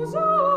Rosa.